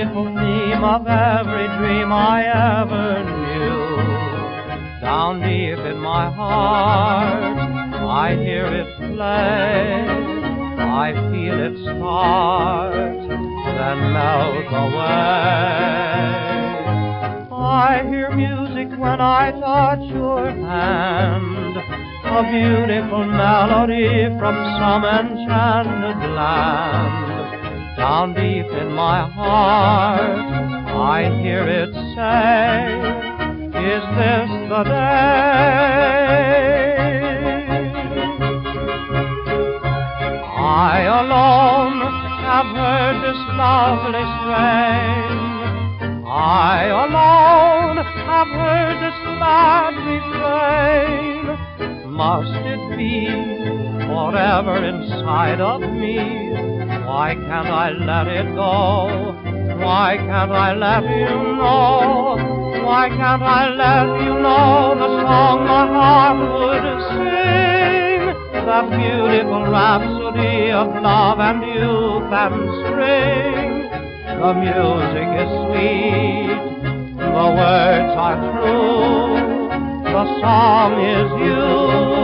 beautiful theme of every dream I ever knew. Down deep in my heart, I hear it play. I feel it start, then melt away. I hear music when I touch your hand, a beautiful melody from some enchanted land. Down deep in my heart, I hear it say, Is this the day? I alone have heard this lovely strain. I alone have heard this glad refrain. Must it be forever inside of me? Why can't I let it go? Why can't I let you know? Why can't I let you know the song my heart would sing? That beautiful rhapsody of love and youth and spring. The music is sweet, the words are true, the song is you.